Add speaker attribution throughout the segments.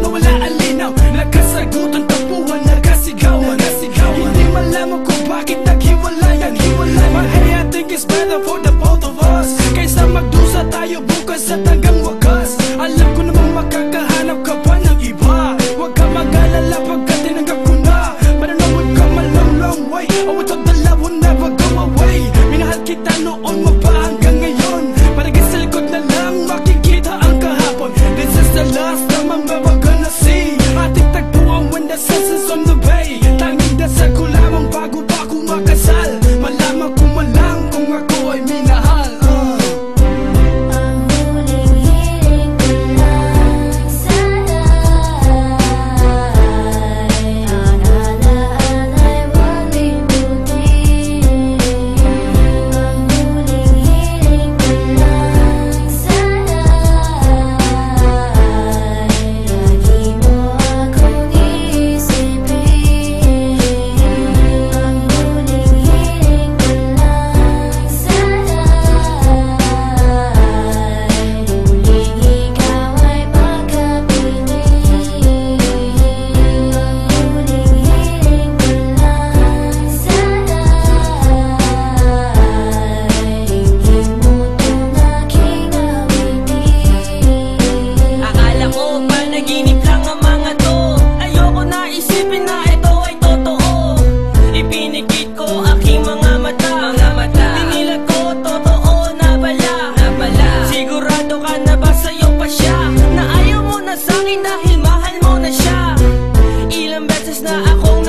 Speaker 1: na wala alinaw Nagkasagot ang tapuan, nagkasigawan Nasigawan. Hindi malaman kung bakit naghiwalay ang hiwalay My hey, I think it's better for the both of us. Kaysa magdusa tayo bukas at hanggang wakas. Alam ko namang makakahanap ka pa ng iba. Huwag ka mag-alala pagkat tinanggap ko na. But I know we've come a long, long way Oh, it's the love will never go away. Minahal kita noon. the senses, I'm the
Speaker 2: mo na siya Ilang beses na ako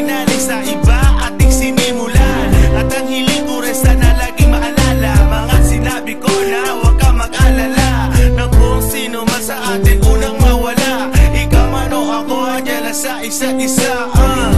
Speaker 3: Itinali sa iba ating sinimulan. At ang hiling ko rin sana laging maalala. Mga sinabi ko na huwag ka mag-alala. Na kung sino man sa atin unang mawala. Ikaw man o ako, adyala sa isa't isa uh. Ah.